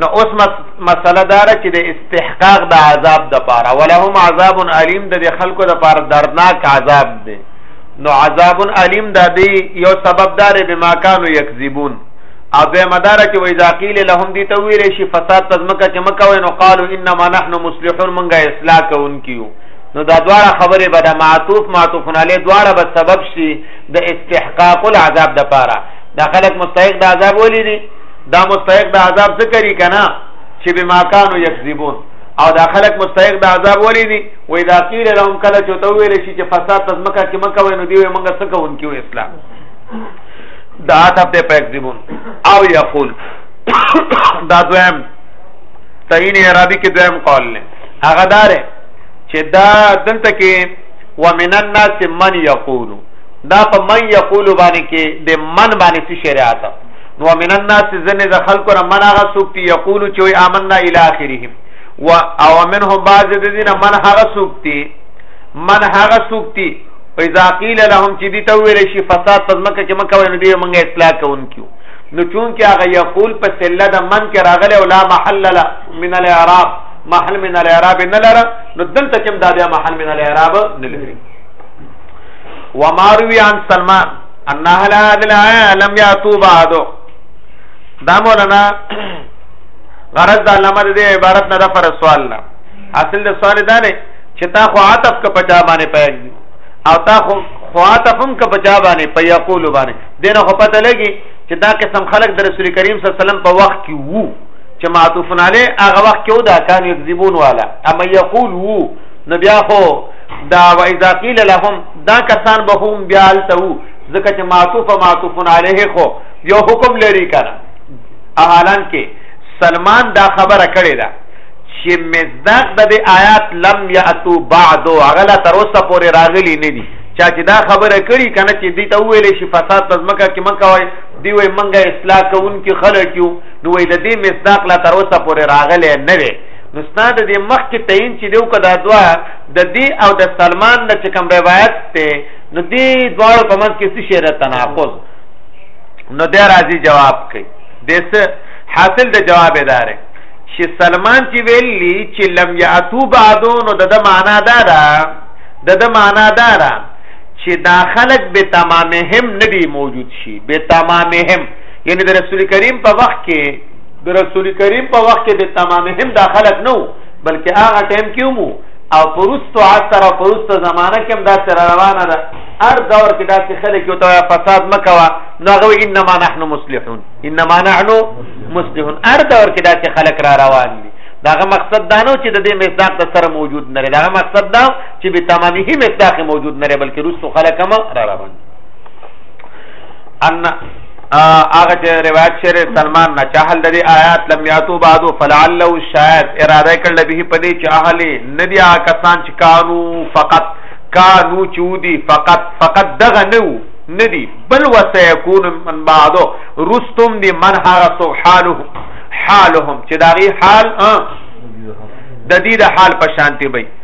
نو اوس مسله داره چې د استحقاق د عذاب د پاره ولهم عذاب علیم د خلکو د پاره دردناک عذاب دی نو عذاب علیم د دې یو سبب دار به ما کانوا یکذبون او به مدار چې وای ذاقیل لهم دی تویل شي فساد تزمکه چې مکوې نو قالو انما نحن مصلحون منګه اصلاح کوونکیو نو دا دواړه خبره به د معطوف معطوف علی دواړه به سبب شي د استحقاق العذاب د پاره دا خلک مستحق د عذاب ولې دي دا مستحق د عذاب ذکر یې کنه چې به ماکانو یکذبون او دا خلک مستحق د عذاب ولې دي وې دا قیل لهم کله چې تو ویل شي چې فساد تزمکه کې مکه وینو دی وې مونږه څه کوونکو اسلام دا ته په یکذبون او یقول دا دویم تعین عربی کې دویم قول نه هغه دار چې دا دلته کې ومن الناس من یقول دا په من یقول باندې کې د من باندې څه شریعت نو من الناس ځنې د خلکو نه من هغه څوک دی یقول چې وي آمنا الی اخرهم و او منهم بعض د دې نه من هغه څوک دی من هغه څوک دی اذا قيل لهم چې دې ته ویل شي فساد پزمکه کې مکه ونه دی مونږه اصلاح کوونکیو نو چون کې هغه یقول په سله د من کې راغله او لا محل لا من الاعراب محل من الاعراب نه لره نو دلته کوم دا بیا محل من الاعراب نه لري وماروی عن سلمان ان اهل هذه الايه لم ياتوا بعد دا مولانا غرض د علامه د عبارت نه د فر سوال نه اصل د سوال دا نه چې تا خو عاطف ک پچا باندې پیګ او تا خو خو عاطف هم ک پچا باندې په یقول باندې دنه خو پته لګي چې دا قسم خلق د رسول کریم صلی الله علیه وسلم په وخت کې وو چې معطوف علی هغه وخت کې ودا کان یکذبون والا اما یقول وو نو بیا خو دا و اذا قیل لهم دا کسان به هم بیا هلته وو ځکه چې معطوف معطوفن علیه خو یو حکم لري کنه اهالان کې سلمان دا خبره کړې ده چې مصداق د دې آیات لم یاتو بعد اغلا تر اوسه پورې راغلي نه دي چا چې دا خبره کړي کنه چې دې ته ویلې شي فساد پزمکه کې من کوي دی وای منګه اصلاح کوونکې خلک یو نو وای د دې مصداق لا تر اوسه پورې راغلی نه وي نو ستاسو د مخ کې تعین چې دیو کدا دوا د دې او د سلمان نه چې کوم روایت ته نو دې دواړو په منځ کې څه شعر تناقض نو د راځي جواب کوي دس حاصل د جواب ادارې چې سلمان چې ویلی چې لم یاتو بعدو نو د د معنا دا ده د د معنا دا ده چې دا خلق به تمامهم ندی موجود شي به تمامهم یعنی د رسول کریم په وخت کې د رسول کریم په وخت کې به تمامهم دا خلق نو بلکې هغه ټیم کې مو او پرستو عصر او پرستو زمانه کې هم دا سره روانه ده هر دور کې داسې خلک یو ته فساد مکوا نو هغه انما نحن مصلحون انما نحن مصلحون هر دور کې داسې خلک را روان دي داغه مقصد دا نه چې د دې مصداق د سره موجود نه لري داغه مقصد دا چې به تمامه مصداق موجود نه لري بلکې رسو خلک هم را روان دي ان هغه چې روایت شعر سلمان نه چاهل لري آیات لم یاتو بعد فلعله شاید اراده کړل به په دې چې اهلی ندی کسان چې کانو فقط کانو چودي فقط فقط دغه نو ندی بل وسيكون من بعدو رستم دي من هغه سبحانه حالهم چې داغي حال د دې د حال په شانتي وي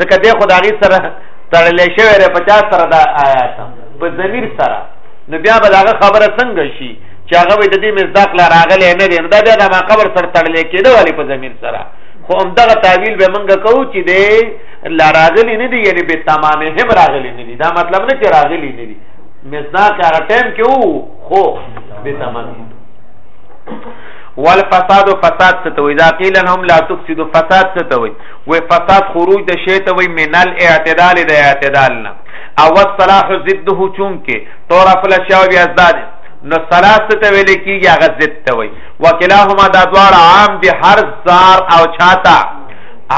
ځکه دی خو د هغې سره تړلی شوی دی په چا سره دا آیات په ضمیر سره نو بیا به د هغه خبره څنګه شي چې هغه به د دې مصداق لا راغلی نه دی نو دا بیا د ما قبر سره تړلی کېده ولې په ضمیر سره خو همدغه تعویل به موږ کوو چې دی لا راغلی نه دی یعنی به تمامه هم راغلی نه دی دا مطلب نه چې راغلی نه دی مصداق هغه ټایم کې وو خو به تمامه والفساد فساد ستوي دا قیل هم لا تفسد فساد ستوي وی فساد خروج د شی ته وی من الاعتدال د اعتدال نه او الصلاح ضده چونکه طور افل شاو بیا زاد نو صلاح ته ویل کیږي هغه ضد ته وی وکلاهما دا دوار عام دي هر زار او چاته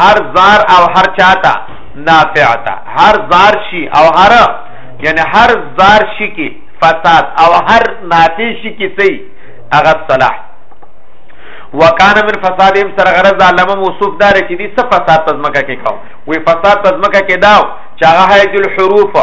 هر زار او هر چاته نافع تا هر زار شي او هر یعنی هر زار شي کی فساد او هر نافع شي کی سي هغه صلاح وکانه من فسادهم سره غرض علم موصوف دار چې دي صف فساد تزمکه کې کاو وی فساد تزمکه کې داو چې هغه هیذ الحروف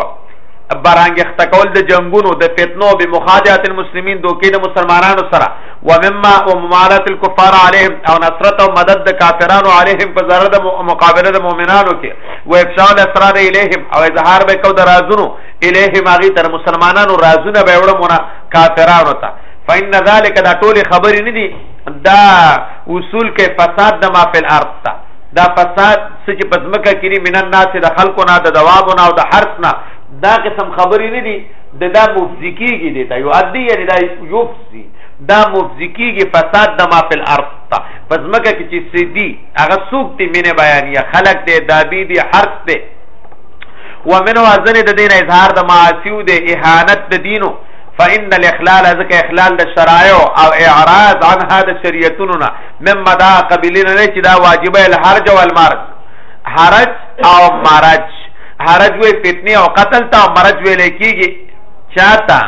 برانګخت کول د جنگونو د فتنو به مخادعت المسلمین دوکې د مسلمانانو سره ومما وممالات الكفار عليهم او نصرت او مدد د کافرانو عليهم په ضرر د مقابله د مؤمنانو کې و افشاء الاسرار اليهم او اظهار به کو د رازونو اليهم هغه تر مسلمانانو رازونه به وړمونه کافرانو ته فإن ذلك دا ټول خبرې نه دي دا اصول کې فساد د ما فل ارض تا دا فساد چې په ځمکه کې من الناس د خلکو نه د دوابو نه او د حرس نه دا قسم خبرې نه دي د دا مفزي کېږي دی دا یو ادي یعنی دا یفزي دا مفزي کېږي فساد د ما فل ارض تا په ځمکه کې چې سدي هغه سوق دي مینه بیانیه خلق دې دابي دي حرس دې ومنو ازنه د دین اظهار د معاصیو د اهانت د دینو فإن الاخلال ذکر اخلال د شرایع او اعراض عن هذا شریعتونو نه مما دا قبیلین نه چې دا واجبه الحرج والمرج حرج او مرج حرج وی فتنه او قتل ته او مرج ویل کیږي چاته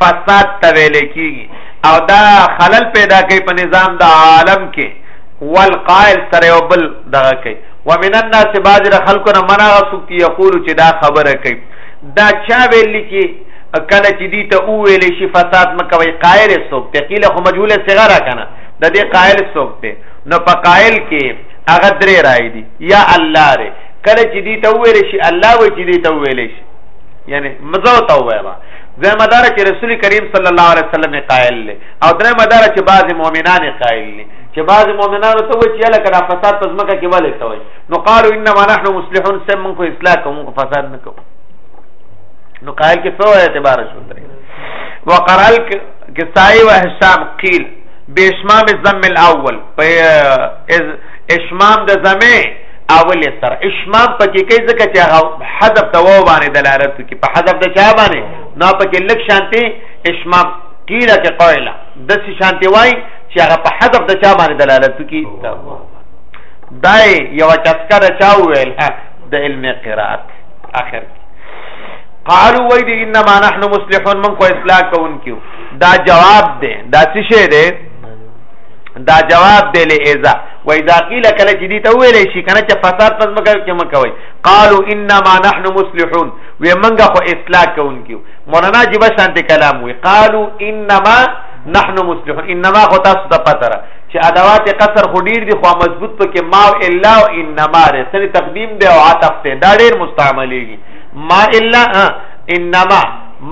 فساد ته ویل کیږي او دا خلل پیدا کوي په نظام د عالم کې والقائل سره او بل دغه کوي ومن الناس بعض خلکو نه منغه سوک یقول چې دا خبره کوي دا چا ویل چې کله چې دی ته او ویل شي فساد مکوي قائل سوک ته قیل خو مجهول صغرا کنه د دې قائل سوک ته نو په قائل کې هغه درې راي دي یا الله ر کله چې دی ته ویل شي الله و چې دی ته ویل شي یعنی مزو ته وایما زه مدار چې رسول کریم صلی الله علیه وسلم قائل له او درې مدار چې بعض مؤمنان قائل له چې بعض مؤمنان ته و چې لکه فساد پزمکه کې ولې کوي نو قالو انما نحن مصلحون سم مونږ خو اصلاح کوو مونږ فساد نه کوو نو قائل کې څو اعتبار شو درې وقرال کې سای و حسام قیل بشمام الذم الاول په اشمام د زمه اول سره اشمام پکې کوي ځکه چې هغه حذف د وو باندې دلالت کوي په حذف د چا باندې نو پکې لک شانتي اشمام قیل کې قائل د شانتي وای چې هغه په حذف د چا باندې دلالت کوي دای یو چسکر چا ویل د علم قرات اخر قالو وای دی انما نحن مصلحون من کو اصلاح کون کیو دا جواب دی دا څه شی دی دا جواب دی لئذا و اذا قيل کله چې دې ته ویل شي کنه چې فساد پس مګر کې مکوي قالو انما نحن مصلحون و منګه خو اصلاح کون کیو مولانا جی بشانت کلام وی قالو انما نحن مصلحون انما خو تاسو ته پته چې ادوات قصر خو ډیر دي خو مضبوط پکې ما او الا او انما ده سره تقدیم دی او عطف ته دا ډیر مستعملېږي ما الا انما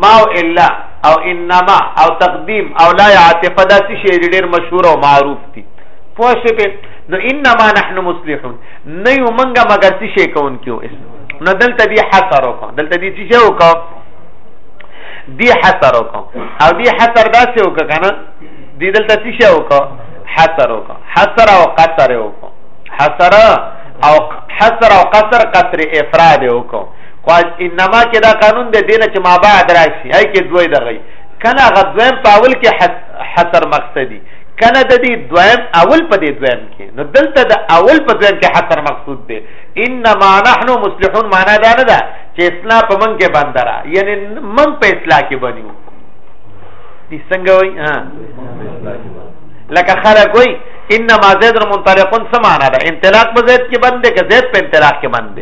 ما او الا او انما او تقدیم او لا عاطف دا څه شی ډیر مشهور او معروف دي پوه شئ په نو انما نحن مصلحون نه یو منګه مگر څه شی کون کیو اس نو دلته دی حصر وکړه دلته دی څه شی وکړه دی حصر وکړه او دی حصر داسې وکړه کنه دی دلته څه شی وکړه حصر وکړه حصر او قصر وکړه حصر او حصر او قصر قصر افراد وکړه خواج انما کې دا قانون دی دینه چې ما بعد راشي هي کې دوی دغی کله غدویم په اول کې حصر مقصدی کنه د دې دویم اول په دې دویم کې نو دلته د اول په دویم کې حصر مقصود دی انما نحن مصلحون معنا دا نه ده چې اسلام په من کې بندره یعنی من په اسلام کې بنیو دي څنګه وای ها لکه خلک وای انما زید منطلق سمانا ده انطلاق په زید کې بند کې زید په انطلاق کې بند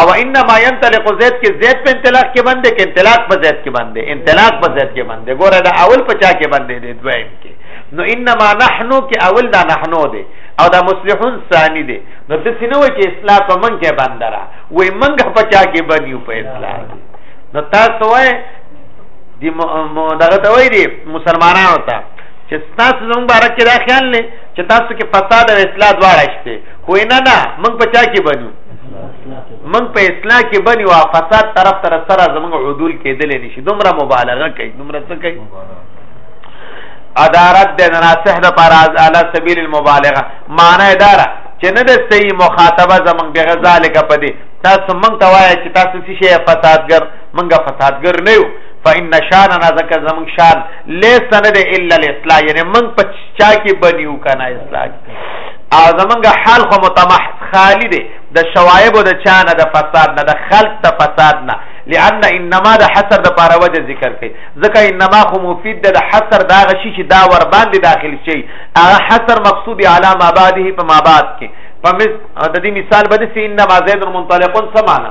او انما ينطلق زید کې زید په انطلاق کې بند کې انطلاق په زید کې بند انطلاق په زید کې بند ګوره دا اول په چا کې بند دي دویم کې نو انما نحنو کې اول دا نحنو دي او دا مصلحون ثانی دي نو د سينو کې اصلاح په من کې بند را وې منګه په چا کې بنيو په اصلاح نو تاسو وای دی دغه ته وای دی مسلمانانو ته چې تاسو زموږ باره کې دا خیال نه چې تاسو کې فساد او اصلاح دواړه شته خو نه نه موږ په چا کې بنو موږ په اصلاح کې بنو او فساد طرف تر سره زموږ عدول کېدل نشي دومره مبالغه کوي دومره څه کوي ادارت د ناصح د پر اعلی سبیل المبالغه معنی اداره چې نه د صحیح مخاطبه زمنګ بغزالک پدې تاسو مونږ ته وایي چې تاسو څه شی فسادګر منګه فسادګر نه یو فإن شاننا ذکر زمون شان ليس نه ده الا الاصلاح یعنی من په چا کې بنیو کنه اصلاح او زمونږ حال خو متمح خالی ده د شوایب او د چانه د فساد نه د خلق د فساد نه لأن انما د حسر د پاره وجه ذکر کوي ځکه انما خو مفید ده د حسر دا غشي چې دا ور باندې داخل شي هغه حسر مقصود علی ما بعده په ما بعد کې په د دې مثال بده سي انما زید منطلقون سمانه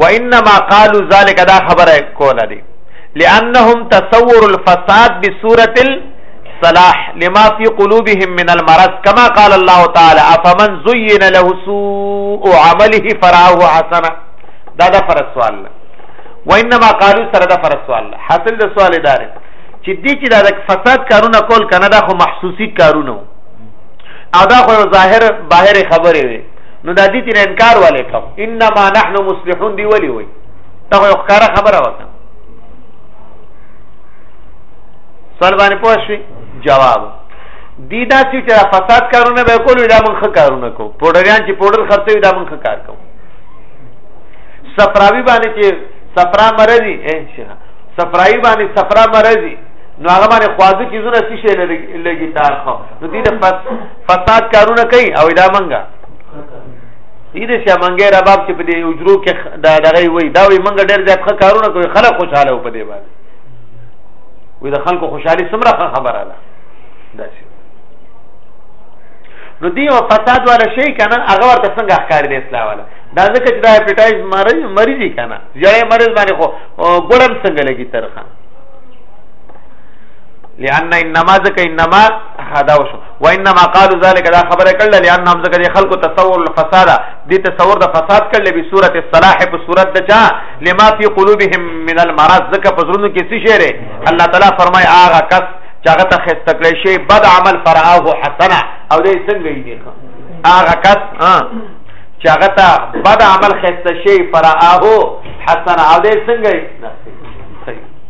وانما قالوا ذلك دا خبره کوله دي لانهم تصور الفساد بصوره الصلاح لما في قلوبهم من المرض كما قال الله تعالى افمن زين له سوء عمله فراه حسنا دا دا فرض سوال وانما قالوا سره دا فرض سوال حاصل دا سوال دار چې دې چې دا فساد کارونه کول کنه دا خو محسوسي کارونه او دا خو ظاهر باهر خبره وي نو د دې تر انکار والے کوم انما نحن مصلحون دی ولي وي ته یو ښکارا خبره وکړه سوال باندې پوه شئ جواب دی دا چې تر فساد کارونه به کول دا مونږه کارونه کو پوډریان چې پوډر خرڅوي دا مونږه کار کو صفراوی باندې چې صفرا مرضی اے شیخ صفراوی باندې صفرا مرضی نو هغه باندې خواږه چیزونه څه شي لګي تار خو نو دې د فساد کارونه کوي او دا منګه دې دې چې منګه را باب چې په دې اجرو کې دا دغه وي دا وي منګه ډېر ځات ښه کارونه کوي خلک خوشاله و په دې باندې وي د خلکو خوشحالي څومره خبره ده دا شي نو دی او فساد والا شي کنه هغه ورته څنګه ښکار دي اسلام والا دا ځکه چې دا هپټایز مریض مریض کنه ځای مریض باندې خو ګړم څنګه لګي ترخه لأن انما ذکر انما هدا وشو وانما قالوا ذلك دا خبره کړل لئن هم ذکر خلق تصور الفساد دې تصور د فساد کړل به صورت الصلاح په صورت د چا لما في قلوبهم من المرض ذکر پزرونو کې څه شعر الله تعالی فرمای آغا کس چاغه ته خست کړی شی بد عمل فرعاه حسنا او دې څنګه یې دی آغا کس ها چاغه ته بد عمل خست شی فرعاه حسنا او دې څنګه یې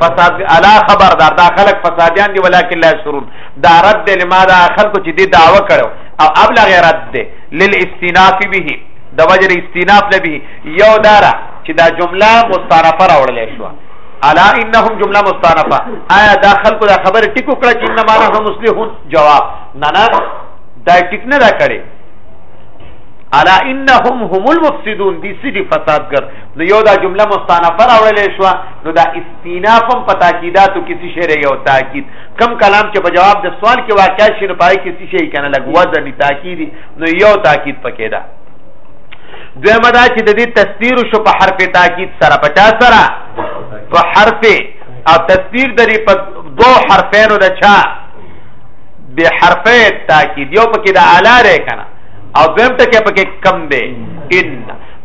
فساد الا خبردار دا خلک فسادیان دي ولکن لا شرون دا رد دی لماذا خلکو چې دی دعوه کړو او ابلغ غیرت دی للاستناف به د وجر استناف لبه یو دارا چې دا جمله مستانفه راوړل شو الا انهم جمله مستانفه آیا دا خلکو دا خبر ټیکو کړه چې انما نحن مسلمون جواب نه نه دا ټیک نه دا کړي الا انهم هم المفسدون دي سړي فسادګر نو یو دا جمله مستانفه راوړلې شو نو دا استیناف هم په تاکیداتو کې څه شی یو تاکید کم کلام چې په جواب د سوال کې واقع شي نو پای کې څه شی کنه لګ وزن تاکید نو یو تاکید پکې ده دویمه دا چې د دې تصویر شو په حرف تاکید سره 50 سره په حرف او تصویر د دې په دو حرفینو د چا به حرف تاکید یو پکې د اعلی رې کنه او دویم ټکی پکې کم دی ان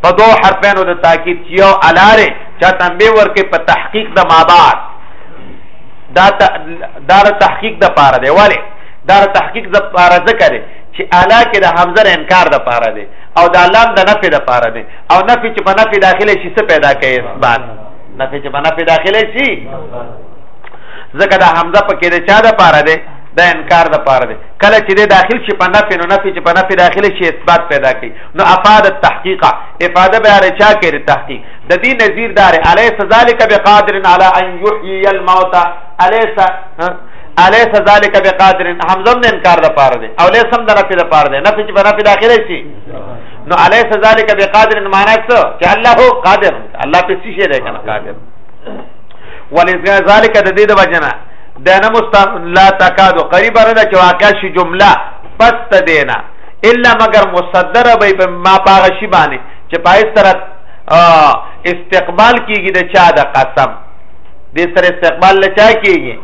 په دو حرفینو د تاکید چې یو الاره چا تنبیه ورکې په تحقیق د ما بعد دا دا تحقیق د پاره دی ولی دا تحقیق د پاره ذکر دی چې الا کې د حمزه انکار د پاره دی او د لام د نفي د پاره دی او نفي چې په نفي داخله شي څه پیدا کوي اثبات نفي چې په نفي داخله شي ځکه د حمزه په کې د چا د پاره دی د انکار د پاره دی کله چې د داخل شي په نفي نو نفي چې په نفي داخله شي اثبات پیدا کوي نو افاد التحقیق افاده به اره چا کې تحقیق د دې نظیر دار الیس ذالک بقادر علی ان یحیی الموت الیس الیس ذالک بقادر حمزه نه انکار د پاره دی او لیسم د نفی د پاره دی نفی چې بنا په داخله شي نو الیس ذالک بقادر معنی څه چې الله قادر الله په څه شي دی کنه قادر ولذالک د دې د وجنه دا نه مست لا تکادو قریب نه چې واقع شي جمله پس ته دینا الا مگر مصدر به په ما پاغه شی باندې چې پای سره استقبال کیږي د چا د قسم دې سره استقبال نه چا کیږي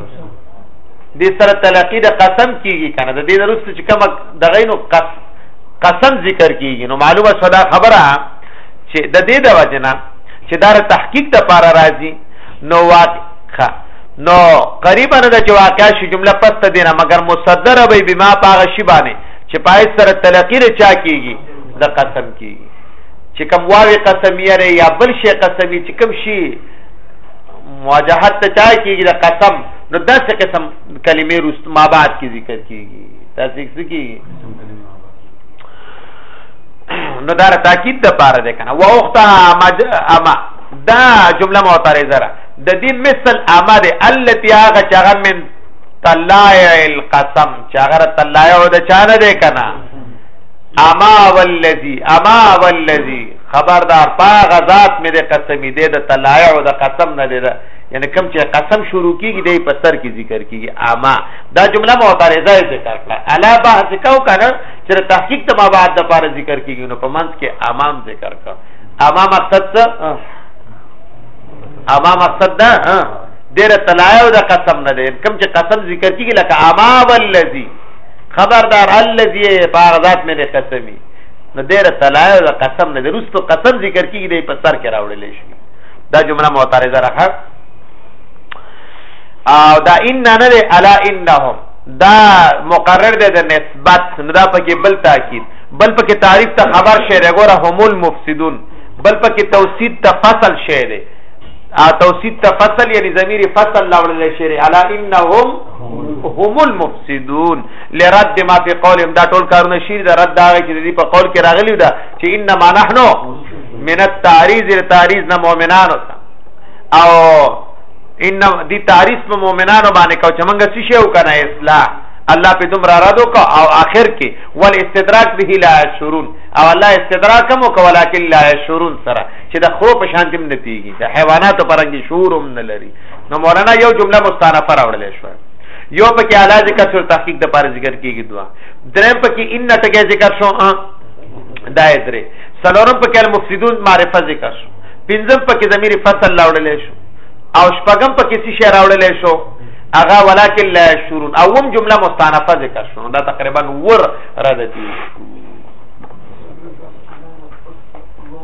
دې سره تلقی د قسم کیږي کنه د دې درست چې کوم د غینو قسم ذکر کیږي نو معلومه صدا خبره چې د دې د وجنه چې دار تحقیق د پاره راځي نو واقع نو قریبا نه د چې واقع شي جمله پس ته دینه مگر مصدر به بما پاغه شی باندې چې پای سره تلقی ر چا کیږي د قسم کیږي چې کوم واوی قسمیه ر یا بل شی قسمی چې کوم شی مواجهت ته چا کیږي د قسم نو داسې قسم کلمې رست ما بعد کې ذکر کیږي تاسو څه کیږي نو دا تاکید د پاره ده کنه واخته مج اما دا جمله معترضه ده د دې مثل اما ده التي هغه چغه من طلایع القسم چې هغه طلایع د چا نه دی کنه اما والذي اما والذي خبردار پا غزات مې د قسمې دی د طلایع د قسم نه دی یعنی کم چې قسم شروع کیږي دی په سر کې ذکر کیږي اما دا جمله معترضه ذکر کړه الا بحث کو کنه چې تحقیق ته ما بعد د پاره ذکر کیږي نو په منځ کې امام ذکر کړه اما مقصد څه اما مقصد دا ډېر تلایو د قسم نه دی کوم چې قسم ذکر کیږي لکه اما والذي خبردار الذي باغ ذات مې نه قسمي نو ډېر تلایو د قسم نه دی رستو قسم ذکر کیږي د په سر کې راوړل شي دا جمله معترضه راخه او دا ان نه دی الا انهم دا مقرر دی د نسبت نه دا پکې بل تاکید بل پکې تعریف ته خبر شعر غره هم المفسدون بل پکې توسید ته فصل شعر دی ا توسید ته فصل یعنی ضمیر فصل لاول شعر الا انهم هم المفسدون لرد ما فی قولهم دا ټول کارونه شیر دا رد دا چې دی په قول کې راغلی دا چې انما نحنو من التعریض التعریض نه مؤمنانو او ان دی تعریض په مؤمنانو باندې کو چې موږ څه شی وکنه اصلاح الله په دومره را دو کو او اخر کې ول استدراک به لا شرون او الله استدراک مو کولا کې لا شرون سره چې د خرو په شان تم نه پیږي د حیواناتو پرنګي شعور هم نه لري نو مولانا یو جمله مستانفه راوړل شو یو پکې اعلی ذکر سره تحقیق د پاره ذکر کیږي دوا درم پکې ان ټکه ذکر شو دا درې سلورم پکې المفسدون معرفه ذکر شو پنځم پکې ضمیر فصل راوړل شو او شپږم پکې څه شی راوړل شو اغا ولکن لا شرون اوم جمله مستانفه ذکر شو دا تقریبا ور ردتی